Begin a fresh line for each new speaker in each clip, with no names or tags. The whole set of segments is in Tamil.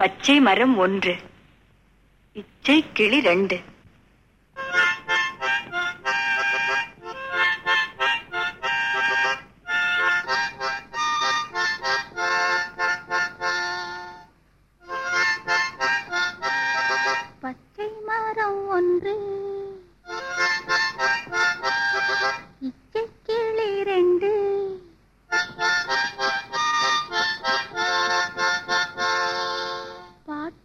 பச்சை மரம் ஒன்று இச்சை கிளி ரெண்டு.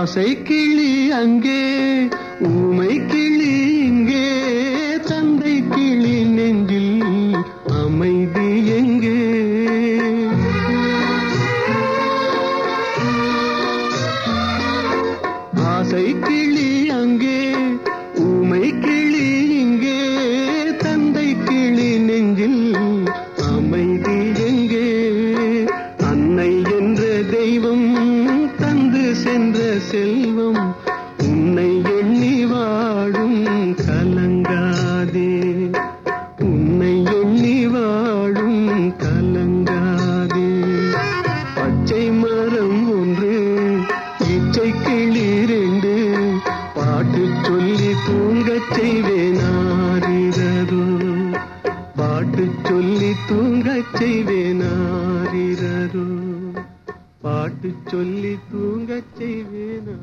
ஆசை கிளி
அங்கே ஊமை கிளி செல்வம் உன்னை எண்ணி வாடும் கலங்காதே. உன்னை எண்ணி வாடும் கலங்காதே. பச்சை மரம் ஒன்று இச்சை கிளிரண்டு பாட்டு சொல்லி தூங்கச் செய்வேனாரிரதோ பாட்டு சொல்லி தூங்கச் செய்வேனாரிரதோ பாட்டு சொல்லி தூங்கச் செய்வேனா?